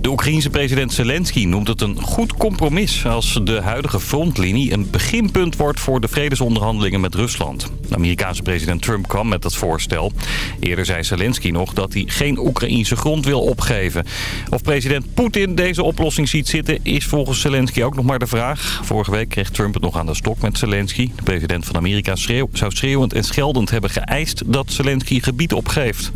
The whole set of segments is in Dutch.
De Oekraïense president Zelensky noemt het een goed compromis als de huidige frontlinie een beginpunt wordt voor de vredesonderhandelingen met Rusland. Amerikaanse president Trump kwam met dat voorstel. Eerder zei Zelensky nog dat hij geen Oekraïense grond wil opgeven. Of president Poetin deze oplossing ziet zitten is volgens Zelensky ook nog maar de vraag. Vorige week kreeg Trump het nog aan de stok met Zelensky. De president van Amerika zou schreeuwend en scheldend hebben geëist dat Zelensky gebied opgeeft.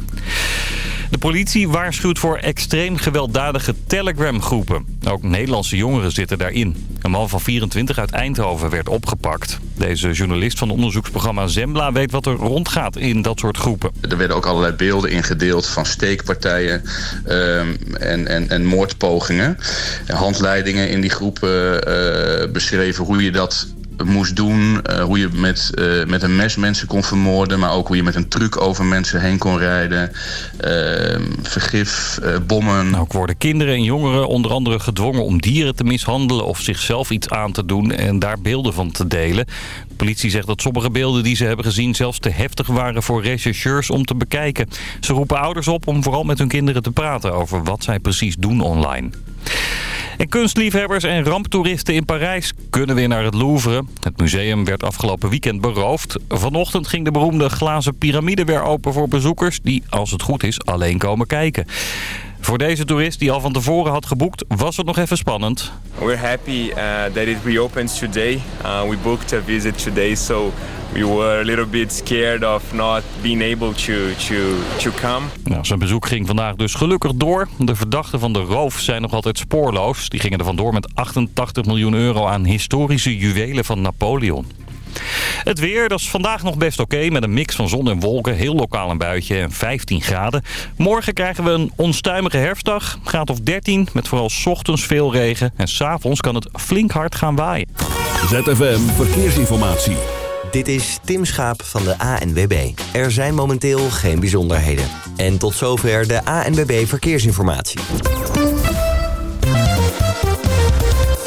De politie waarschuwt voor extreem gewelddadige Telegram-groepen. Ook Nederlandse jongeren zitten daarin. Een man van 24 uit Eindhoven werd opgepakt. Deze journalist van onderzoeksprogramma Zembla weet wat er rondgaat in dat soort groepen. Er werden ook allerlei beelden ingedeeld van steekpartijen um, en, en, en moordpogingen. Handleidingen in die groepen uh, beschreven hoe je dat moest doen. Uh, hoe je met, uh, met een mes mensen kon vermoorden. Maar ook hoe je met een truck over mensen heen kon rijden. Uh, vergif, bommen. Ook worden kinderen en jongeren onder andere gedwongen om dieren te mishandelen. Of zichzelf iets aan te doen en daar beelden van te delen. De politie zegt dat sommige beelden die ze hebben gezien zelfs te heftig waren voor rechercheurs om te bekijken. Ze roepen ouders op om vooral met hun kinderen te praten over wat zij precies doen online. En kunstliefhebbers en ramptoeristen in Parijs kunnen weer naar het Louvre. Het museum werd afgelopen weekend beroofd. Vanochtend ging de beroemde glazen piramide weer open voor bezoekers... die, als het goed is, alleen komen kijken. Voor deze toerist die al van tevoren had geboekt, was het nog even spannend. We're happy uh, that it reopens today. Uh, we booked a visit today, so we were a little bit scared of not being able to, to, to come. Nou, zijn bezoek ging vandaag dus gelukkig door. De verdachten van de roof zijn nog altijd spoorloos. Die gingen er vandoor met 88 miljoen euro aan historische juwelen van Napoleon. Het weer, dat is vandaag nog best oké met een mix van zon en wolken. Heel lokaal een buitje en 15 graden. Morgen krijgen we een onstuimige herfstdag. Graad of 13 met vooral s ochtends veel regen. En s'avonds kan het flink hard gaan waaien. ZFM Verkeersinformatie. Dit is Tim Schaap van de ANWB. Er zijn momenteel geen bijzonderheden. En tot zover de ANWB Verkeersinformatie.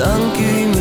能给你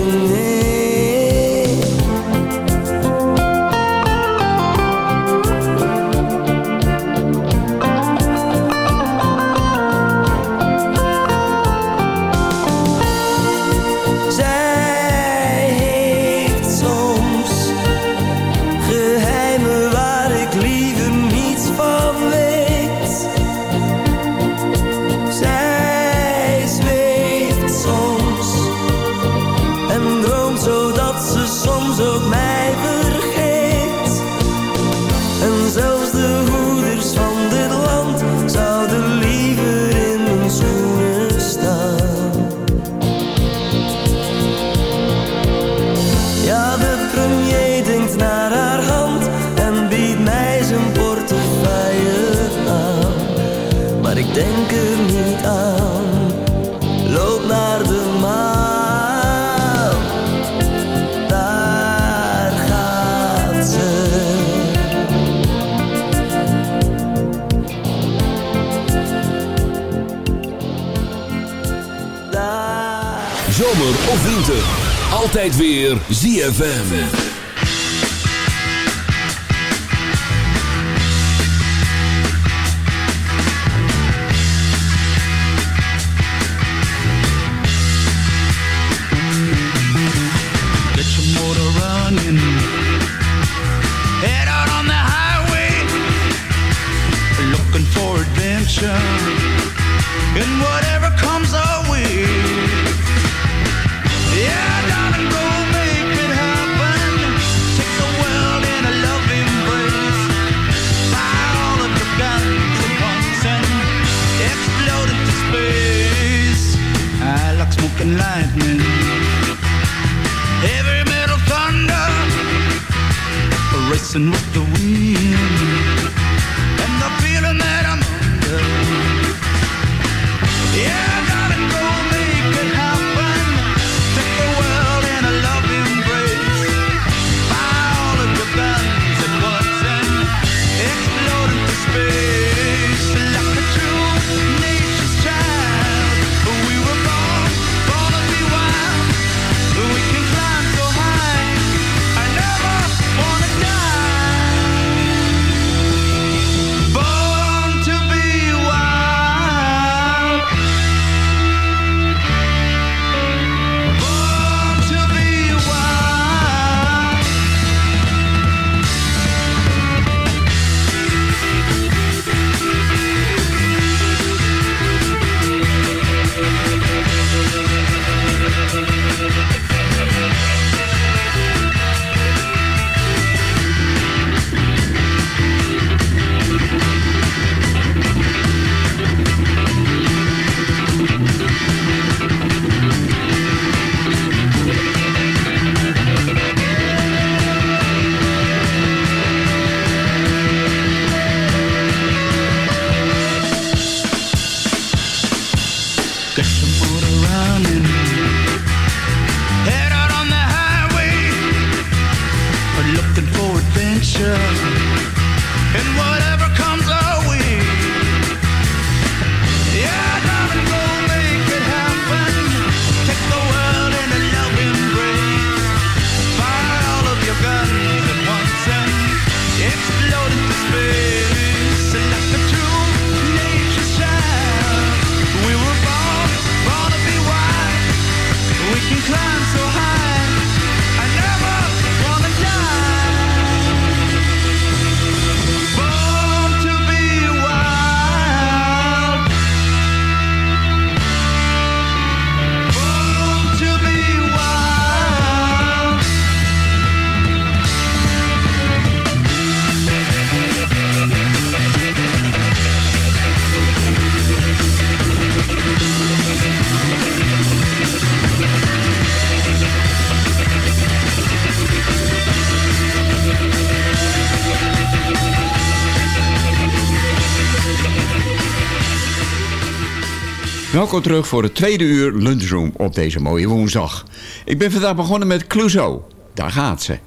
Welkom terug voor het tweede uur lunchroom op deze mooie woensdag. Ik ben vandaag begonnen met Clouseau. Daar gaat ze.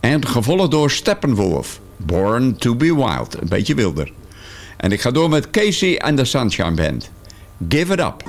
En gevolgd door Steppenwolf. Born to be wild. Een beetje wilder. En ik ga door met Casey en de Sunshine Band. Give it up.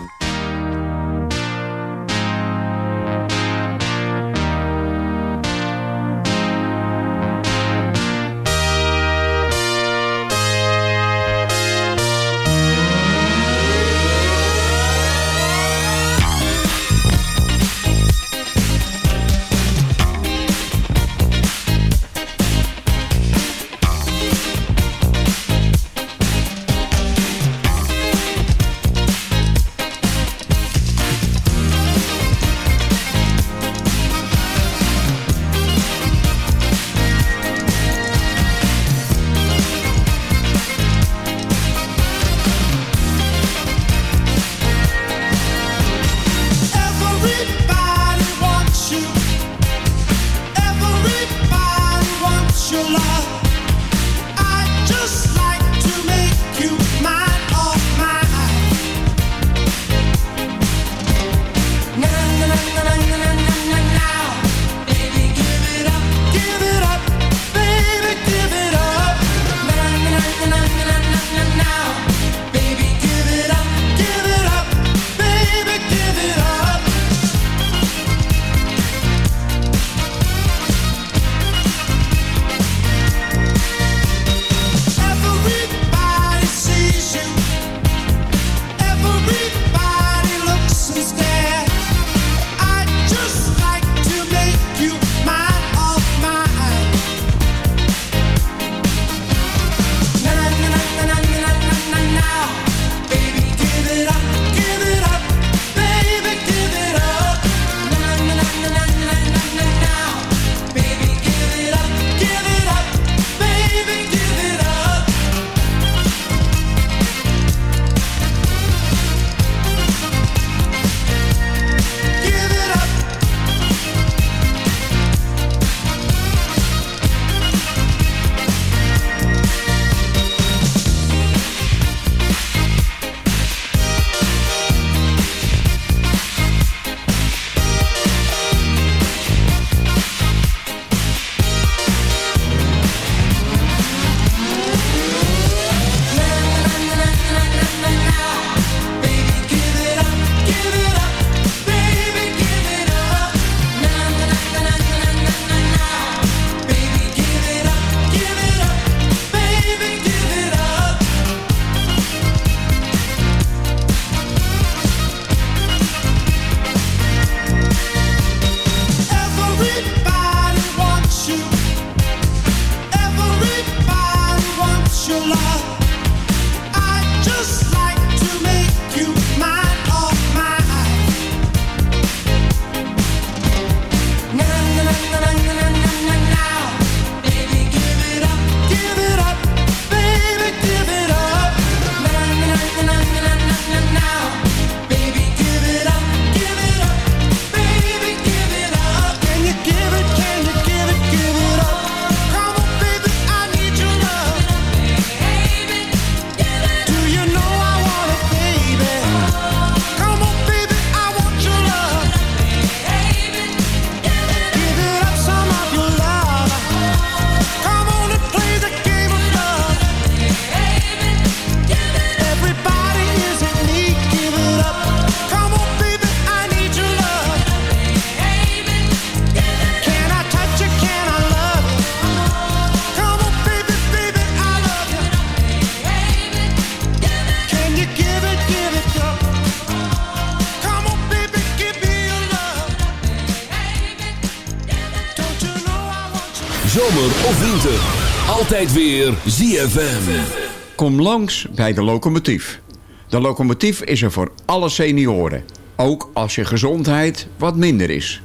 weer ZFM. Kom langs bij de locomotief. De locomotief is er voor alle senioren. Ook als je gezondheid wat minder is.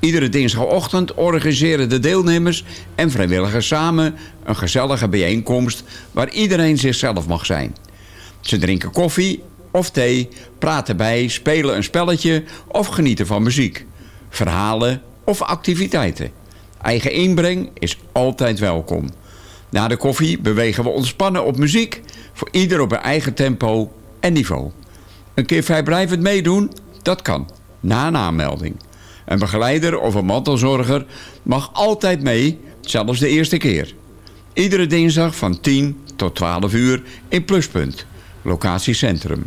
Iedere dinsdagochtend organiseren de deelnemers en vrijwilligers samen een gezellige bijeenkomst waar iedereen zichzelf mag zijn. Ze drinken koffie of thee, praten bij, spelen een spelletje of genieten van muziek, verhalen of activiteiten. Eigen inbreng is altijd welkom. Na de koffie bewegen we ontspannen op muziek, voor ieder op een eigen tempo en niveau. Een keer vrijblijvend meedoen, dat kan, na een aanmelding. Een begeleider of een mantelzorger mag altijd mee, zelfs de eerste keer. Iedere dinsdag van 10 tot 12 uur in Pluspunt, locatiecentrum.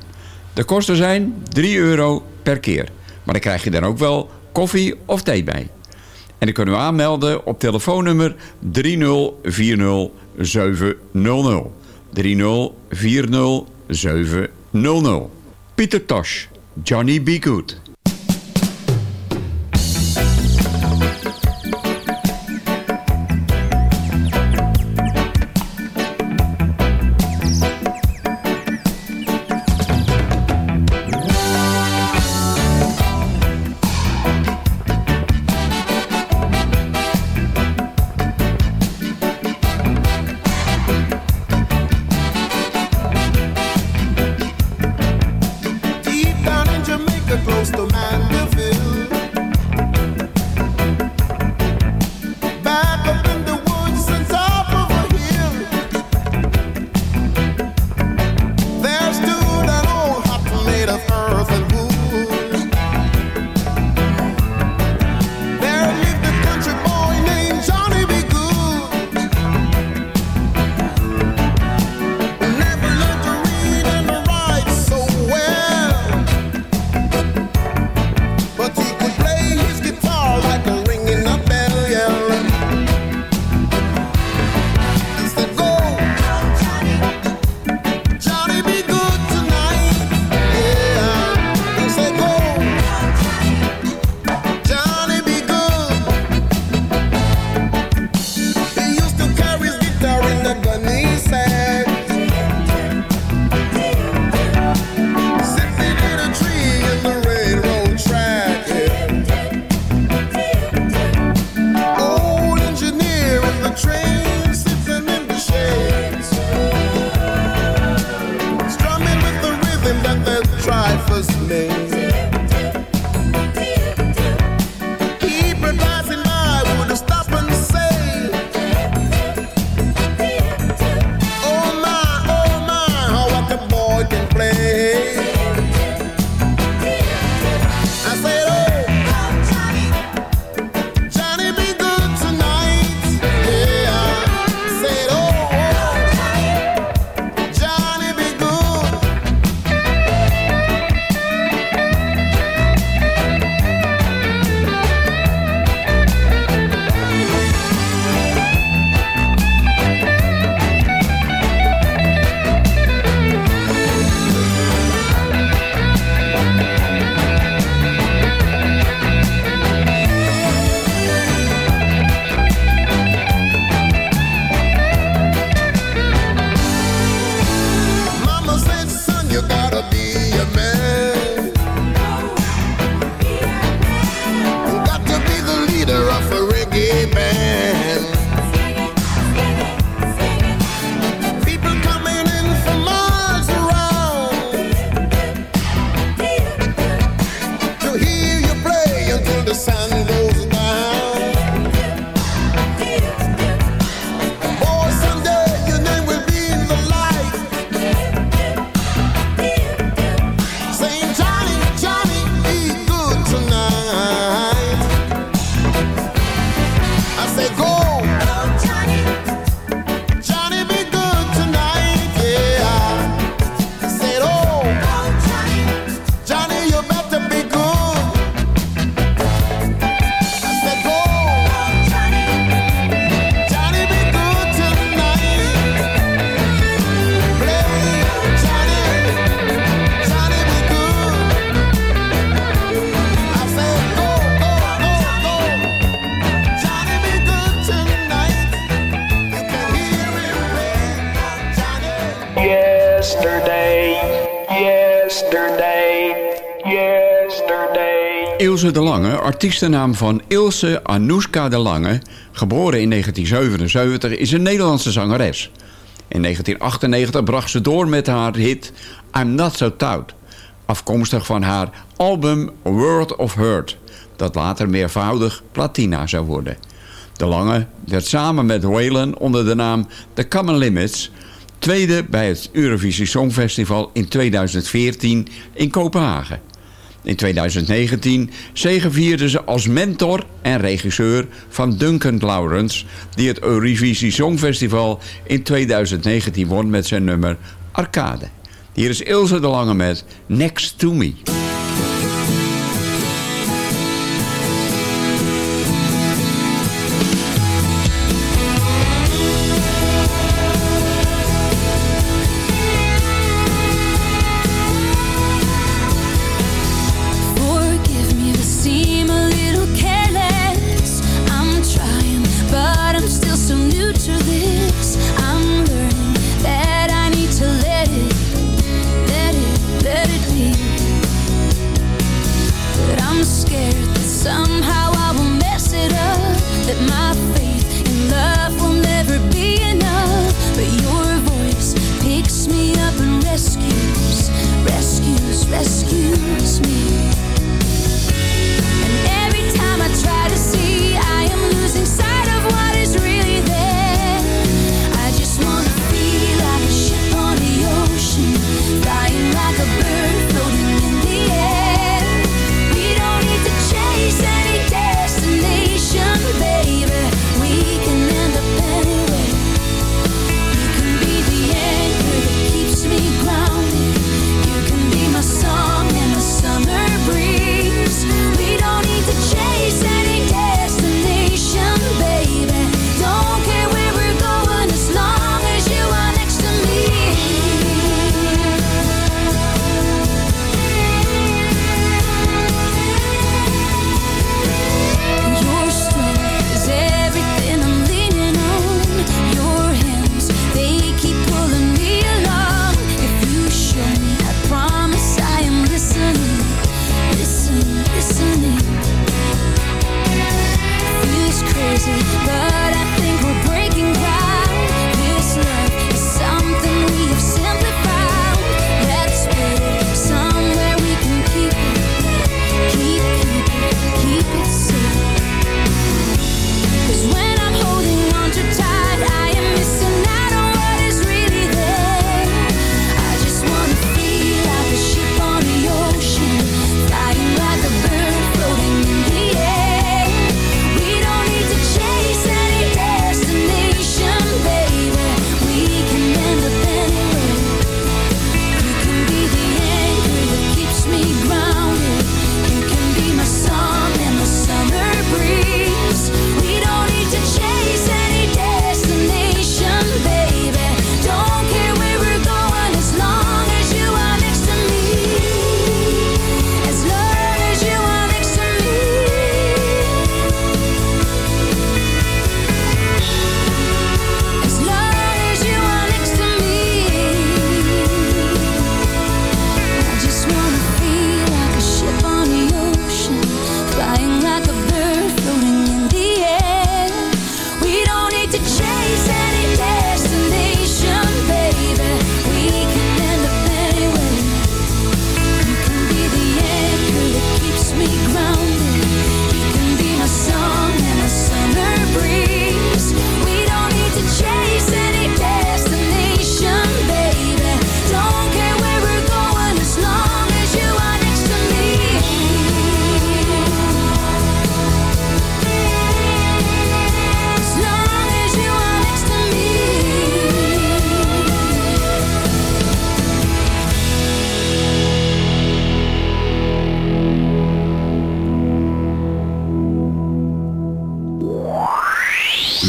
De kosten zijn 3 euro per keer, maar dan krijg je dan ook wel koffie of thee bij. En dan kunnen we aanmelden op telefoonnummer 3040 3040700. 3040700. Pieter Tosh, Johnny Be Good. Artiestennaam van Ilse Anouska de Lange, geboren in 1977, is een Nederlandse zangeres. In 1998 bracht ze door met haar hit I'm Not So Tout, afkomstig van haar album World of Hurt, dat later meervoudig platina zou worden. De Lange werd samen met Waylon onder de naam The Common Limits tweede bij het Eurovisie Songfestival in 2014 in Kopenhagen. In 2019 zegevierden ze als mentor en regisseur van Duncan Lawrence... die het Eurovisie Songfestival in 2019 won met zijn nummer Arcade. Hier is Ilse de Lange met Next To Me.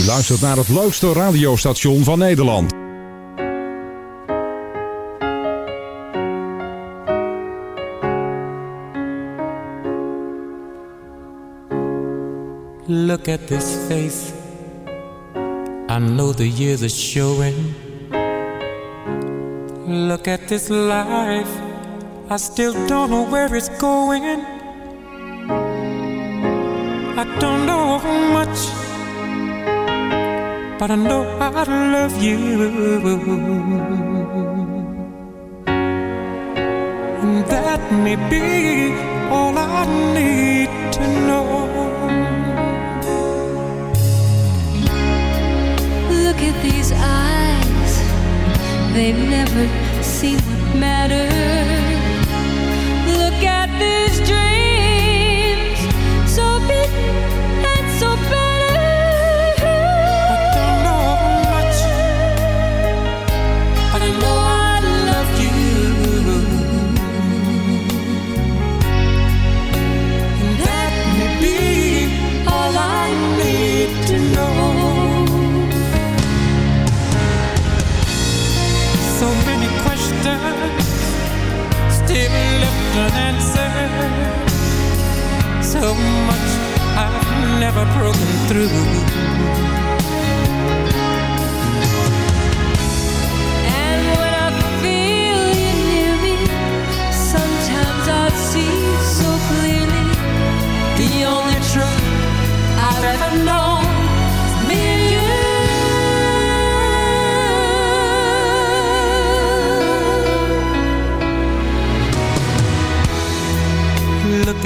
U luistert naar het leukste radiostation van Nederland. Look at this face. I know the years are showing. Look at this life. I still don't know where it's going. I don't know much. but I know I love you. And that may be all I need to know. Look at these eyes, they've never seen what matters. Look at these dreams. So much I've never broken through.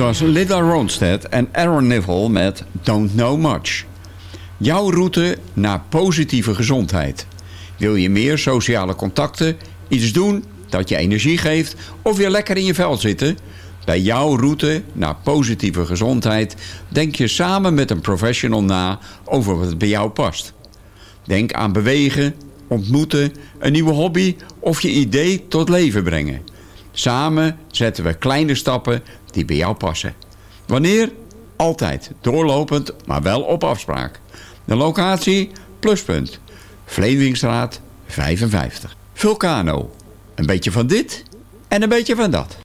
was Linda Ronstadt en Aaron Neville met Don't Know Much. Jouw route naar positieve gezondheid. Wil je meer sociale contacten, iets doen dat je energie geeft of weer lekker in je vel zitten? Bij jouw route naar positieve gezondheid denk je samen met een professional na over wat bij jou past. Denk aan bewegen, ontmoeten, een nieuwe hobby of je idee tot leven brengen. Samen zetten we kleine stappen die bij jou passen. Wanneer? Altijd. Doorlopend, maar wel op afspraak. De locatie? Pluspunt. Vlemingstraat 55. Vulcano. Een beetje van dit en een beetje van dat.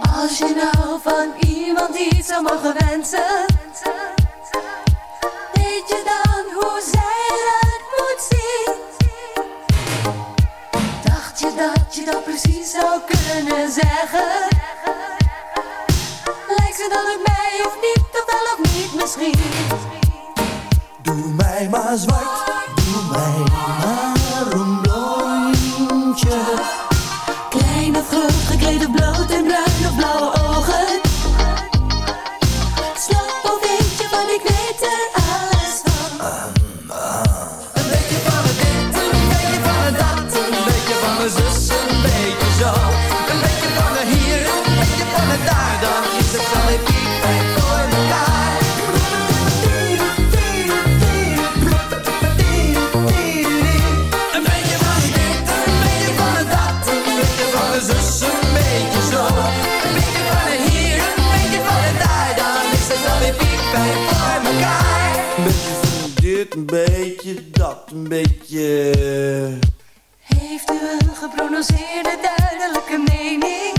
Als je nou van iemand iets zou mogen wensen, je dat precies zou kunnen zeggen? Lijkt ze dan op mij of niet, of wel of niet misschien? Doe mij maar zwart, doe mij maar een blondje. Klein of groot, gekleed dit, een beetje dat, een beetje... Heeft u een geprononceerde duidelijke mening?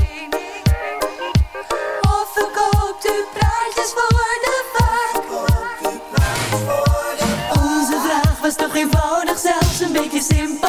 Of verkoopt u praatjes voor de vaak? Onze vraag was toch eenvoudig, zelfs een beetje simpel.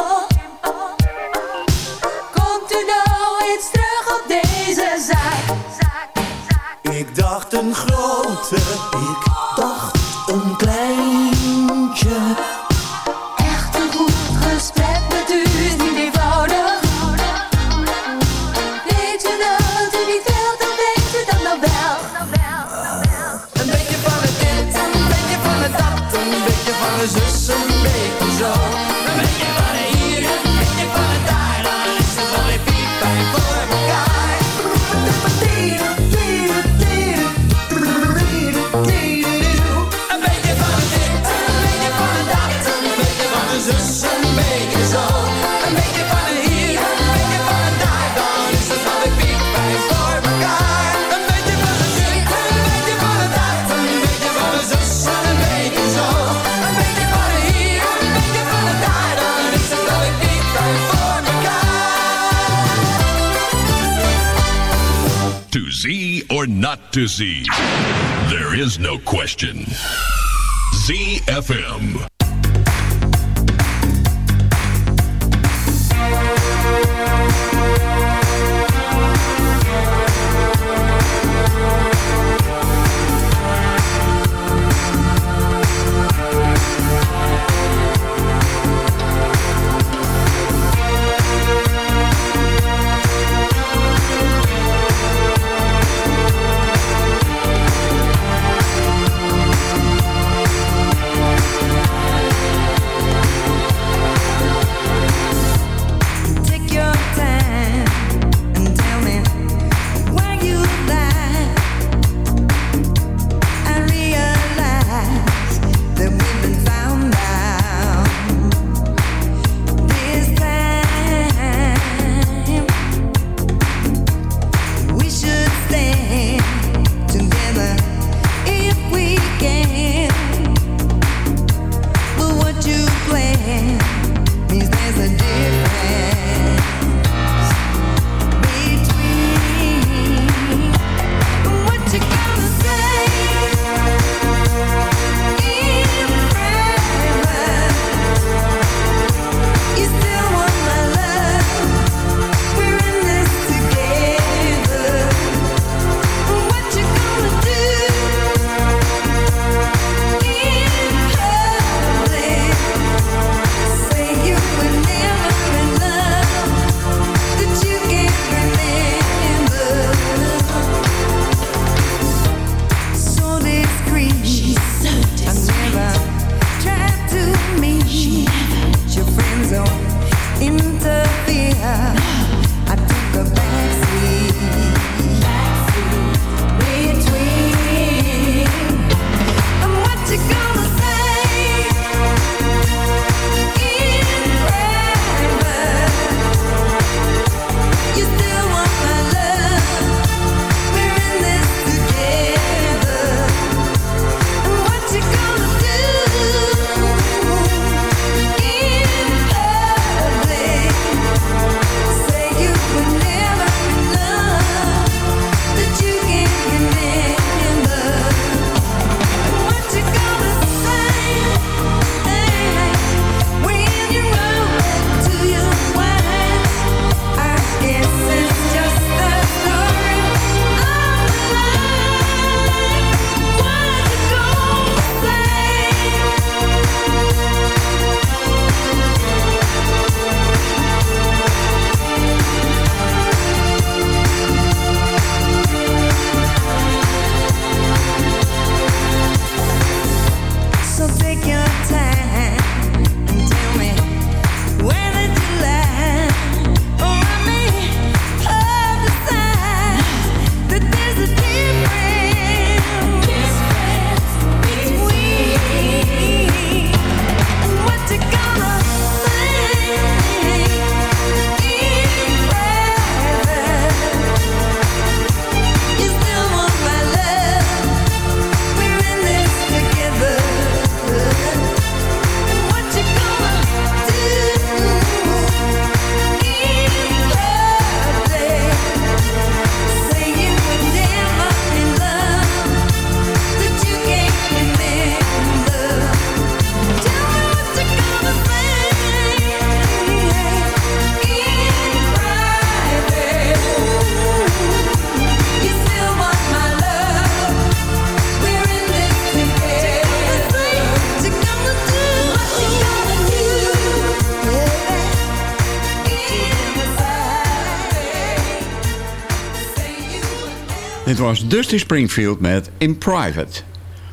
Was Dusty Springfield met In Private.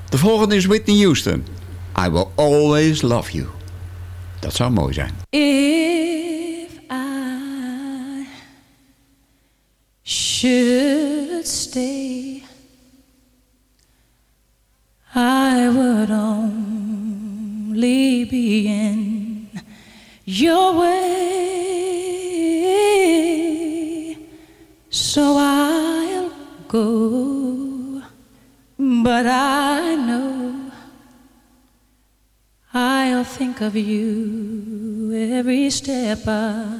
De volgende is Whitney Houston. I Will Always Love You. Dat zou mooi zijn. If I should stay, of you every step of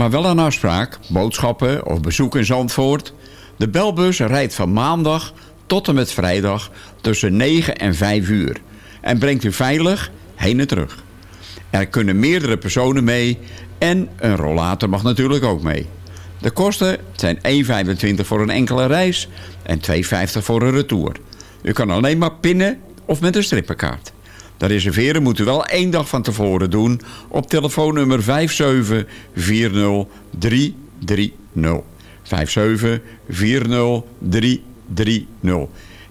maar wel een afspraak, boodschappen of bezoek in Zandvoort. De belbus rijdt van maandag tot en met vrijdag tussen 9 en 5 uur. En brengt u veilig heen en terug. Er kunnen meerdere personen mee en een rollator mag natuurlijk ook mee. De kosten zijn 1,25 voor een enkele reis en 2,50 voor een retour. U kan alleen maar pinnen of met een strippenkaart. De reserveren moet u wel één dag van tevoren doen op telefoonnummer 5740330. 5740330.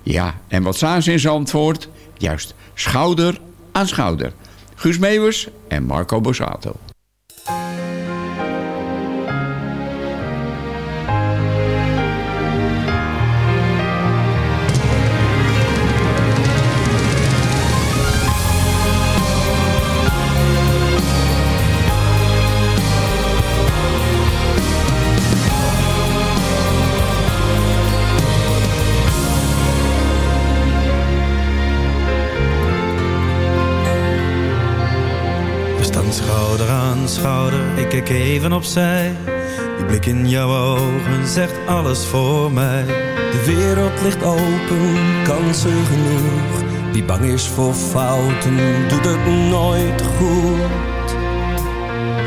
Ja, en wat staan ze in Zandvoort? Juist, schouder aan schouder. Guus Meeuwers en Marco Borsato. We staan schouder aan schouder, ik kijk even opzij. Die blik in jouw ogen zegt alles voor mij. De wereld ligt open, kansen genoeg. Wie bang is voor fouten, doet het nooit goed.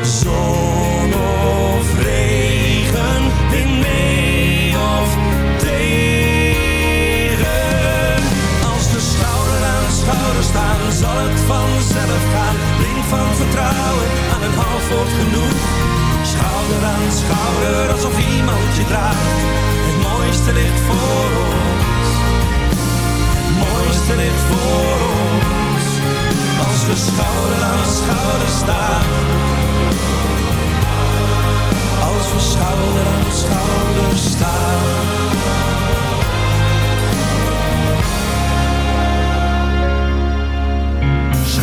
Zon of regen, mee of tegen. Als we schouder aan schouder staan, zal het vanzelf van vertrouwen, aan een half wordt genoeg. Schouder aan schouder, alsof iemand je draagt. Het mooiste ligt voor ons. Het mooiste ligt voor ons. Als we schouder aan schouder staan. Als we schouder aan schouder staan.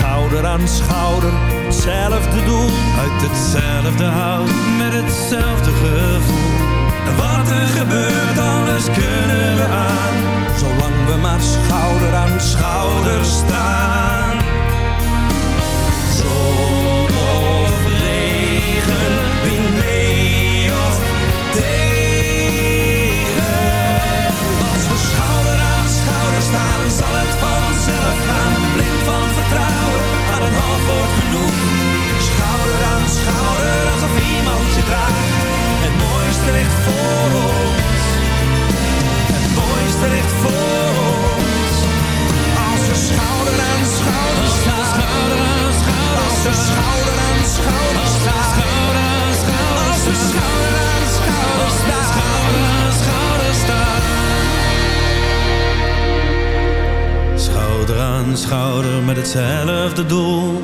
Schouder aan schouder, hetzelfde doel. Uit hetzelfde hout, met hetzelfde gevoel. Wat er gebeurt, alles kunnen we aan. Zolang we maar schouder aan schouder staan. Zon of regen, wind mee of tegen. Als we schouder aan schouder staan, zal het vanzelf aan woord genoeg. Schouder aan schouder, alsof iemand je draagt. Het mooiste ligt voor ons. Het mooiste ligt voor ons. Als we schouder aan schouder staan. Als we schouder aan schouder staan. Als we schouder aan schouder staan. Schouder met hetzelfde doel.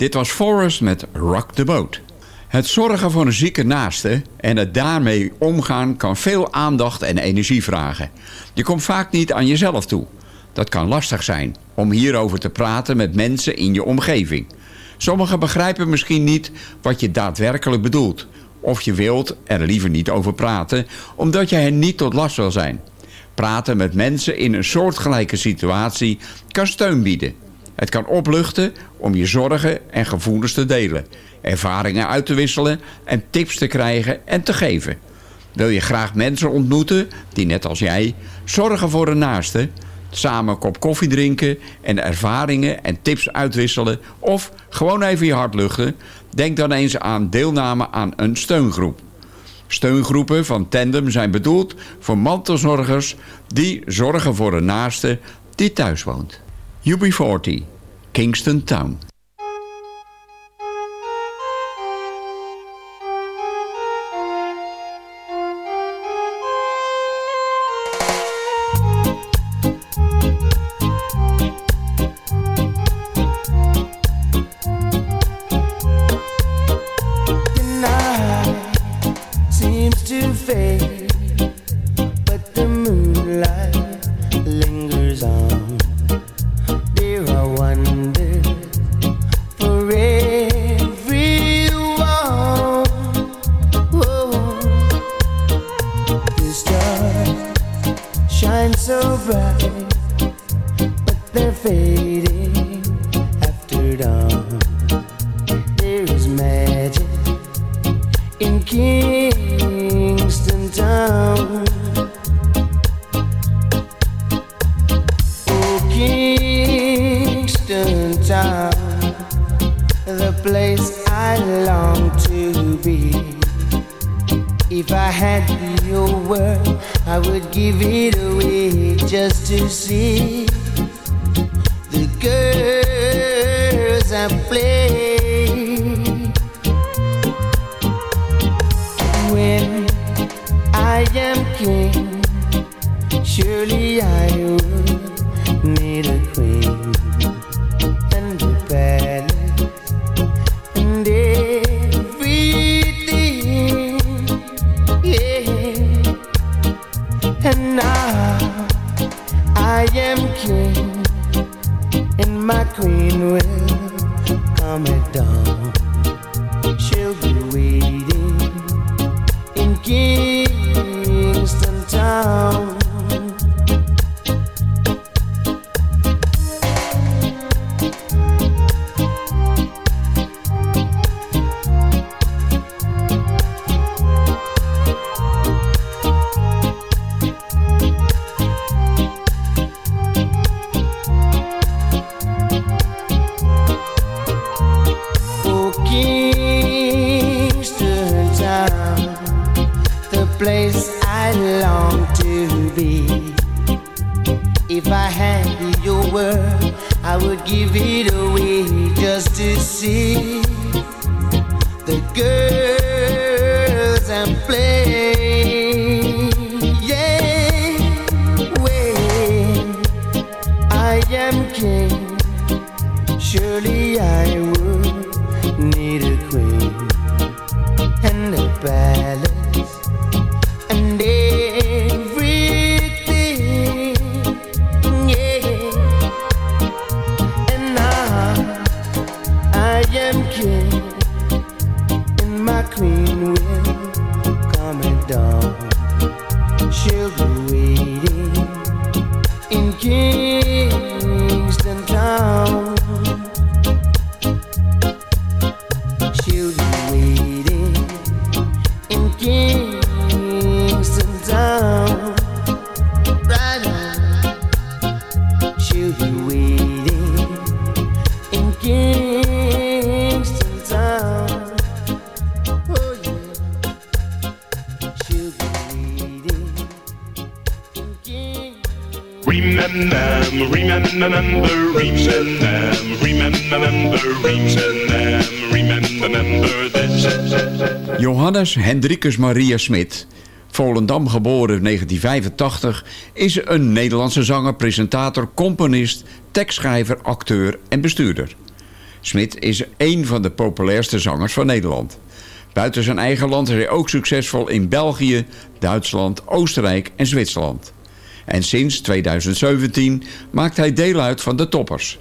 Dit was Forrest met Rock the Boat. Het zorgen voor een zieke naaste en het daarmee omgaan kan veel aandacht en energie vragen. Je komt vaak niet aan jezelf toe. Dat kan lastig zijn om hierover te praten met mensen in je omgeving. Sommigen begrijpen misschien niet wat je daadwerkelijk bedoelt. Of je wilt er liever niet over praten, omdat je hen niet tot last wil zijn. Praten met mensen in een soortgelijke situatie kan steun bieden het kan opluchten om je zorgen en gevoelens te delen, ervaringen uit te wisselen en tips te krijgen en te geven. Wil je graag mensen ontmoeten die net als jij zorgen voor een naaste, samen een kop koffie drinken en ervaringen en tips uitwisselen of gewoon even je hart luchten? Denk dan eens aan deelname aan een steungroep. Steungroepen van Tandem zijn bedoeld voor mantelzorgers die zorgen voor een naaste die thuis woont. UB40, Kingston Town. Seems to fade give it Hendrikus Maria Smit, Volendam geboren 1985, is een Nederlandse zanger, presentator, componist, tekstschrijver, acteur en bestuurder. Smit is een van de populairste zangers van Nederland. Buiten zijn eigen land is hij ook succesvol in België, Duitsland, Oostenrijk en Zwitserland. En sinds 2017 maakt hij deel uit van de toppers.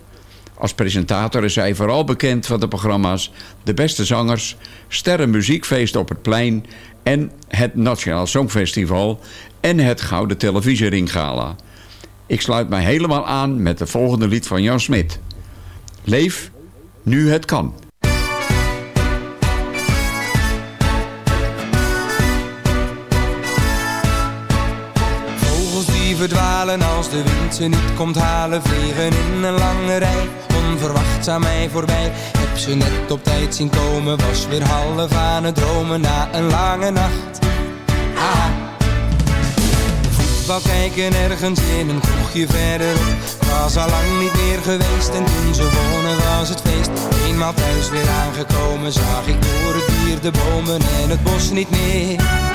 Als presentator is hij vooral bekend van de programma's De Beste Zangers, Sterrenmuziekfeest op het Plein en het Nationaal Songfestival en het Gouden Televisiering Gala. Ik sluit mij helemaal aan met de volgende lied van Jan Smit. Leef nu het kan. Vogels die verdwalen als de wind ze niet komt halen Vliegen in een lange rij, onverwachts aan mij voorbij Heb ze net op tijd zien komen, was weer half aan het dromen na een lange nacht. Voetbal kijken ergens in een kroegje verderop Was al lang niet meer geweest en toen ze wonen was het feest Eenmaal thuis weer aangekomen zag ik door het dier de bomen en het bos niet meer.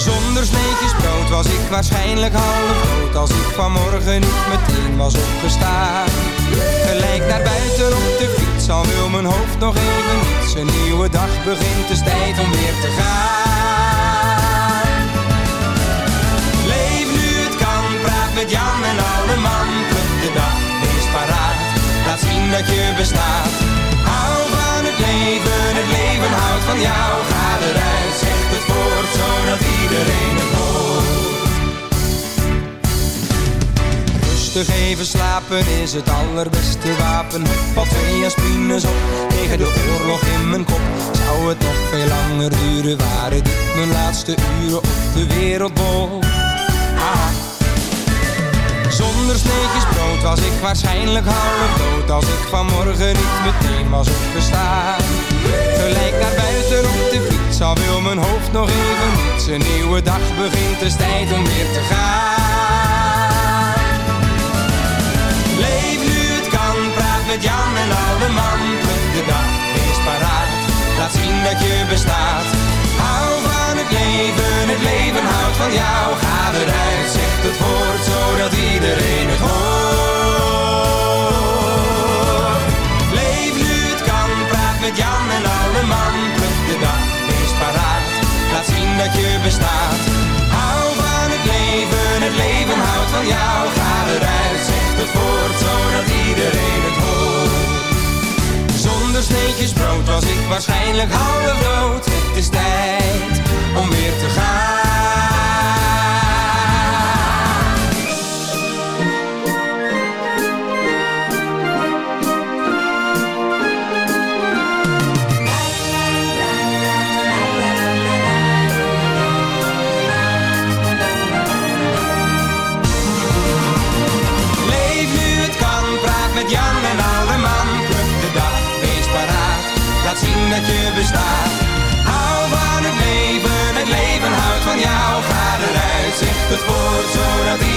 Zonder sneetjes brood was ik waarschijnlijk half dood Als ik vanmorgen niet meteen was opgestaan. Gelijk naar buiten op de fiets Al wil mijn hoofd nog even niets Een nieuwe dag begint, is tijd om weer te gaan. Leef nu het kan, praat met Jan en alle man de dag, wees paraat. Laat zien dat je bestaat. Hou van het leven, het leven houdt van jou. Ga eruit, zeg het voort, zodat iedereen het hoort Rustig even slapen is het allerbeste wapen. Al twee aspirines op tegen de oorlog in mijn kop. Zou het nog veel langer duren, waren dit mijn laatste uren op de wereldbol. Zonder sneetjes brood was ik waarschijnlijk half dood Als ik vanmorgen niet meteen was opgestaan Gelijk naar buiten al wil mijn hoofd nog even niets Een nieuwe dag begint, het is tijd om weer te gaan. Leef nu het kan, praat met Jan en alle man de dag, wees paraat, laat zien dat je bestaat. Hou van het leven, het leven houdt van jou. Ga eruit, zeg het woord, zodat iedereen het hoort. Leef nu het kan, praat met Jan en dat je bestaat Hou van het leven, het leven houdt van jou Ga eruit, zeg het woord, zodat iedereen het hoort zonder sneetjes brood was ik waarschijnlijk half dood. Het is tijd om weer te gaan. Dat je bestaat. Hou van het leven, het leven houdt van jou. Ga eruit, het woord,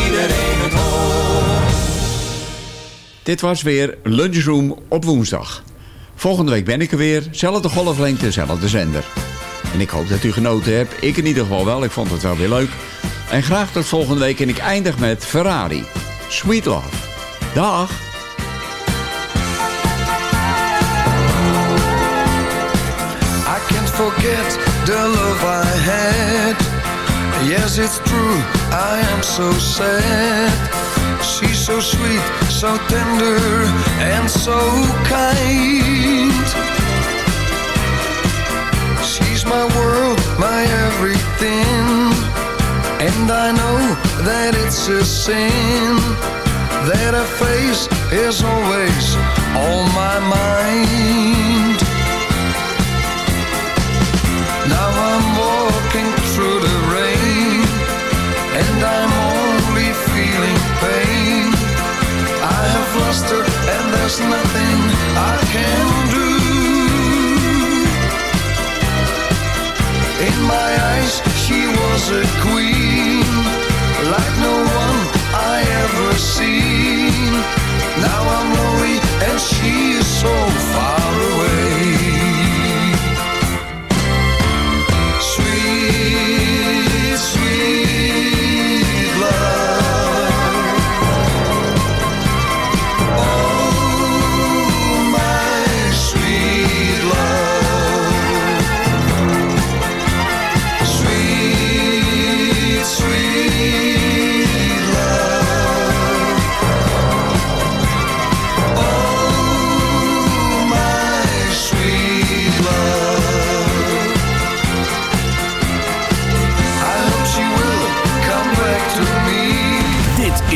iedereen het hoort. Dit was weer Lunchroom op woensdag. Volgende week ben ik er weer. Zelfde golflengte, zelfde zender. En ik hoop dat u genoten hebt. Ik in ieder geval wel. Ik vond het wel weer leuk. En graag tot volgende week. En ik eindig met Ferrari. Sweet Love. Dag. Forget the love I had. Yes, it's true, I am so sad. She's so sweet, so tender, and so kind. She's my world, my everything. And I know that it's a sin that her face is always on my mind. I'm only feeling pain. I have lost her and there's nothing I can do. In my eyes she was a queen Like no one I ever seen. Now I'm lonely and she is so far away